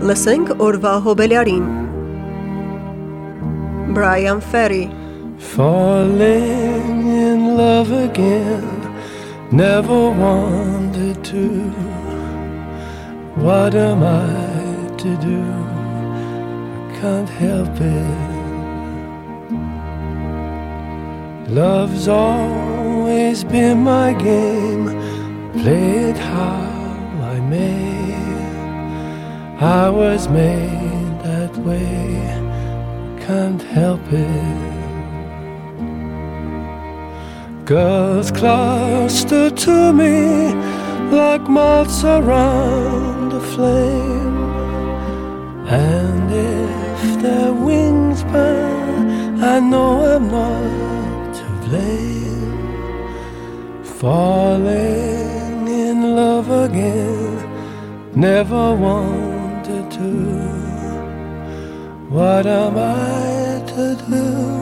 Լսենք օրվա հոբելյարին։ Bryan Ferry. Falling in love again never wanted to. What am I to do? I can't help it. Love's always been my game, play it how I may. I was made that way, can't help it. Girls cluster to me like moths around a flame, and if their wings burn, I know I'm not to blame. Falling in love again, never once what am I to do?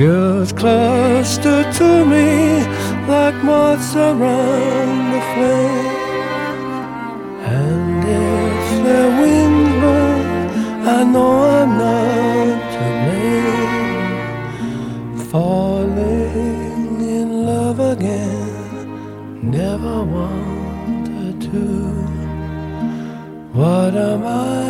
Girls cluster to me like moths around the flame. And if their wings burn, I know I'm not to blame. Falling in love again, never wanted to. What am I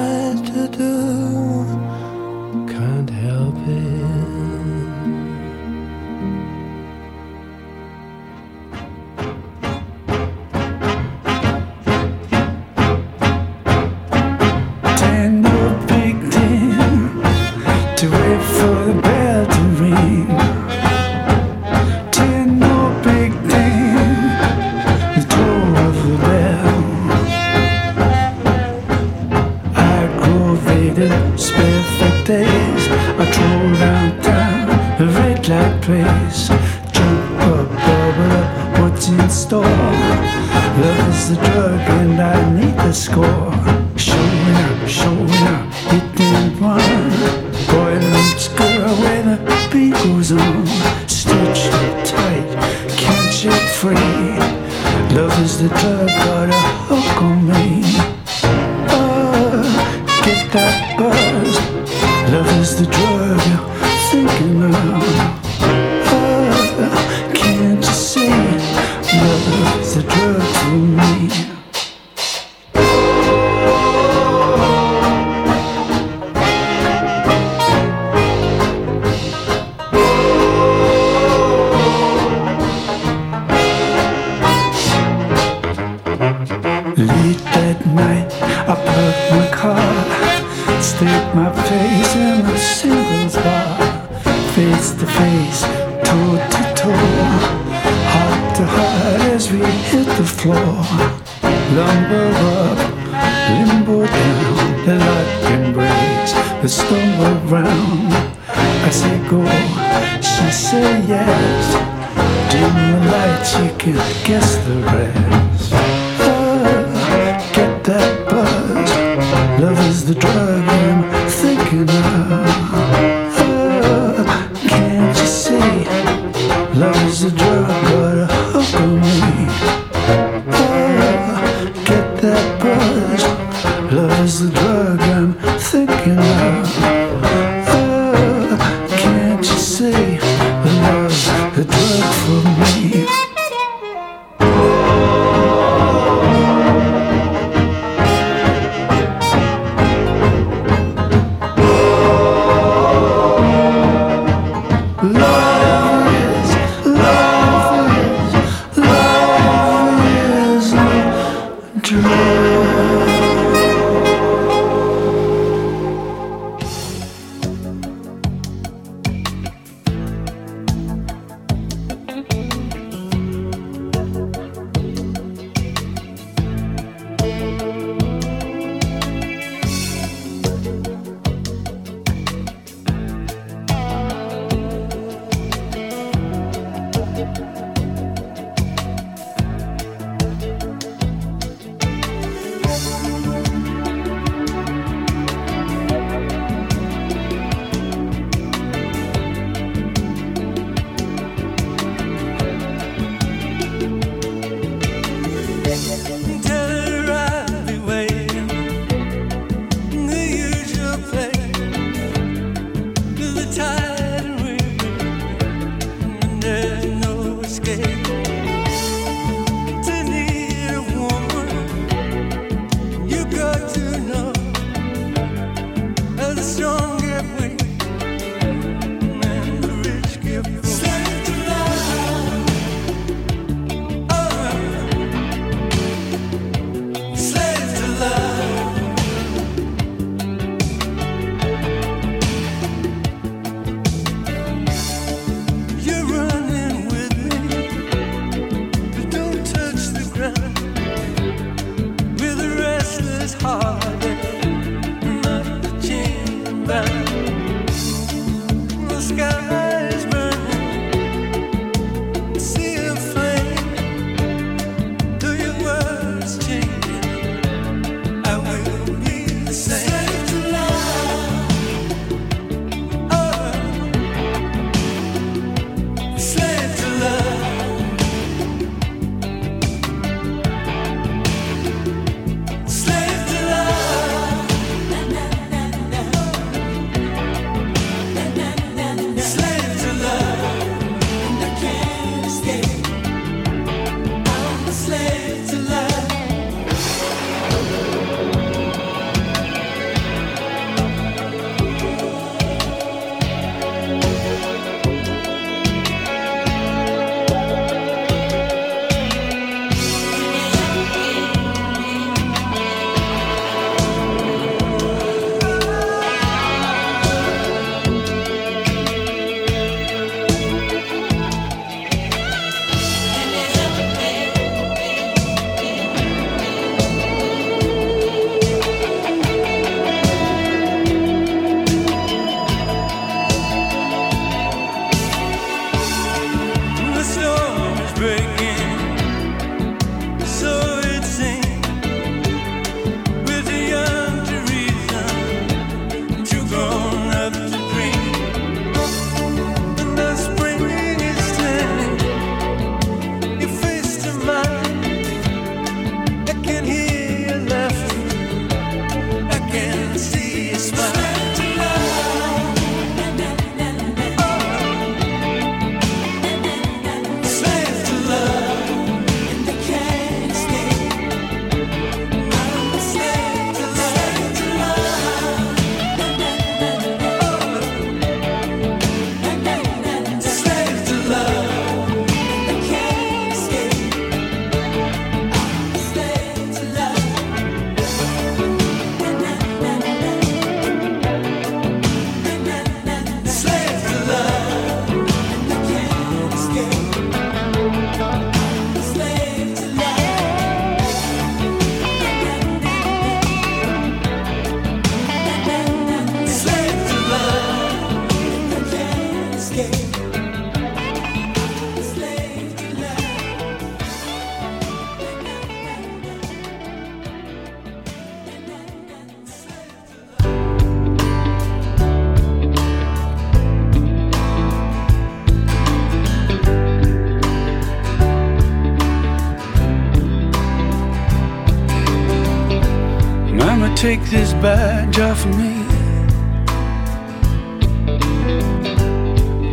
take this badge off of me.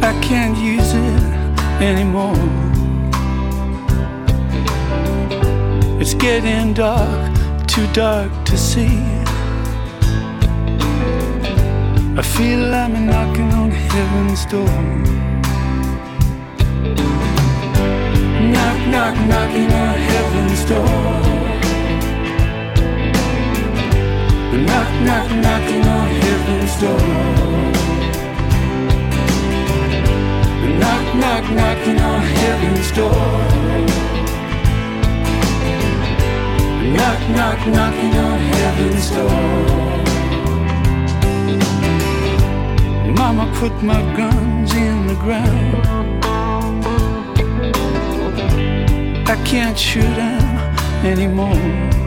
I can't use it anymore. It's getting dark, too dark to see. I feel I'm knocking on heaven's door. Knock, knock, knocking on heaven's door. Knock, knock, knocking on heaven's door. Knock, knock, knocking on heaven's door. Knock, knock, knocking on heaven's door. Mama put my guns in the ground. I can't shoot them anymore.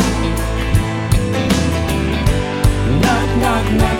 Knock, knocking on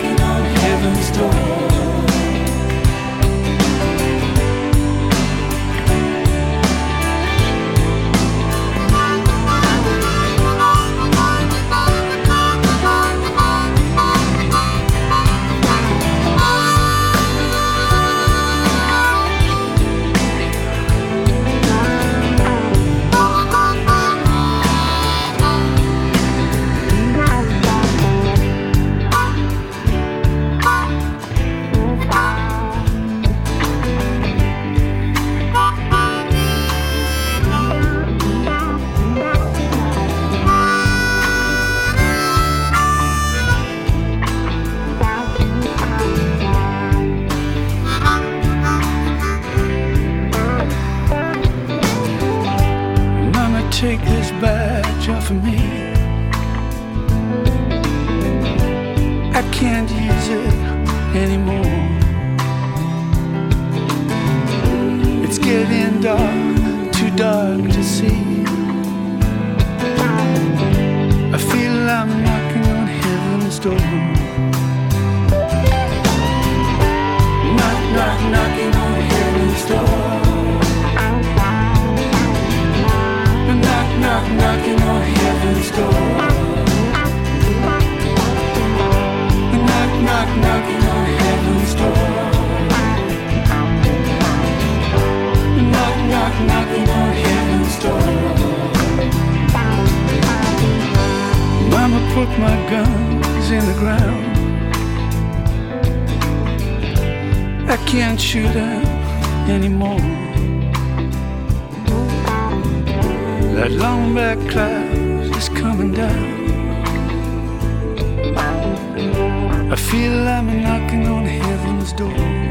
take this badge off of me. I can't put my guns in the ground. I can't shoot them anymore. That long black cloud is coming down. I feel I'm knocking on heaven's door.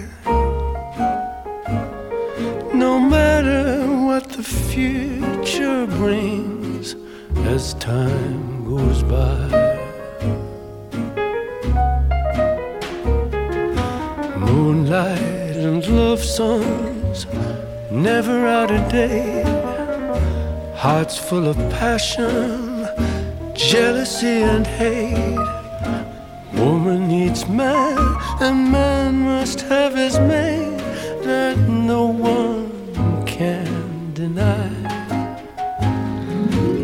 As time goes by. Moonlight and love songs, never out of date. Hearts full of passion, jealousy and hate. Woman needs man, and man must have his mate that no one can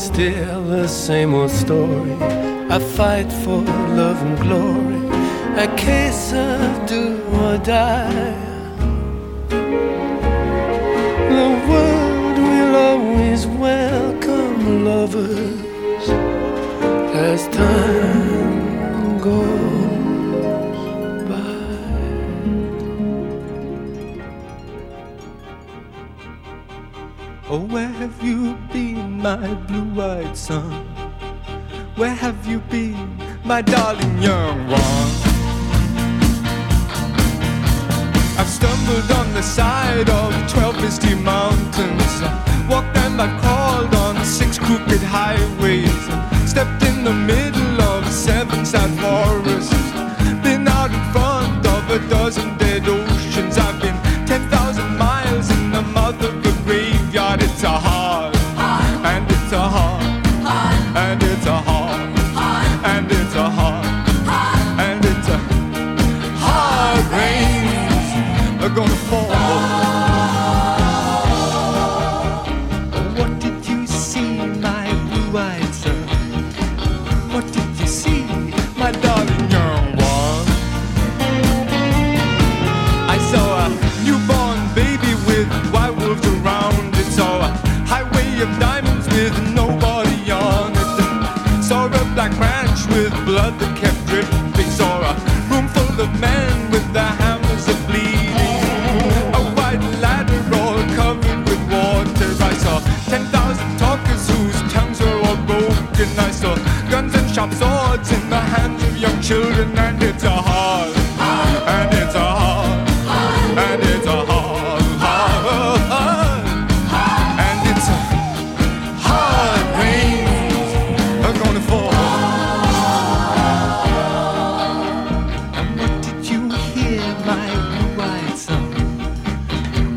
Still the same old story. A fight for love and glory. A case of do or die. The world will always welcome lovers as time Oh, where have you been, my blue-eyed son? Where have you been, my darling young one? I've stumbled on the side of twelve misty mountains, walked and I've crawled on six crooked highways, stepped in the middle of seven sad forests, been out in front of a dozen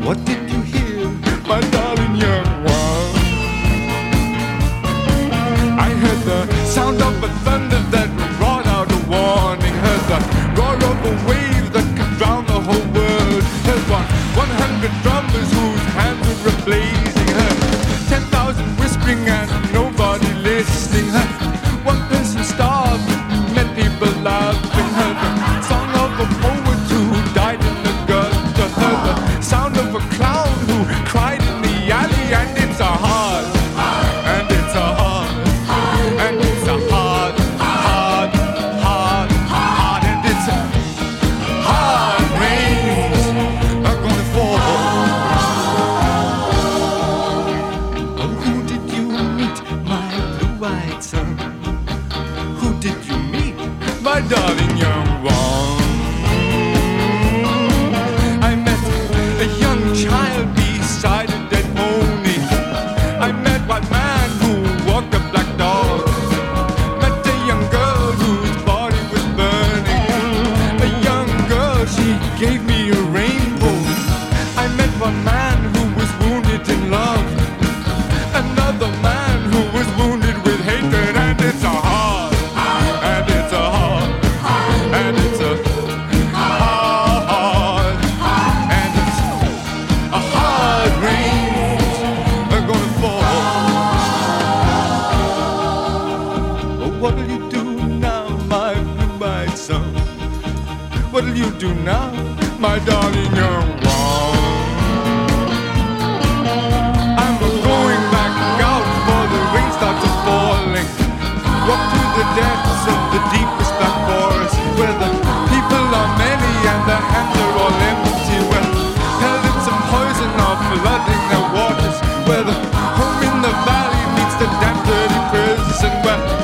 What did What'll you do now, my darling? You're wrong. I'm going back out before the rain starts falling. Walk to the depths of the deepest black forest where the people are many and the hands are all empty. Where pellets of poison are flooding their waters. Where the home in the valley meets the damn dirty prison. Where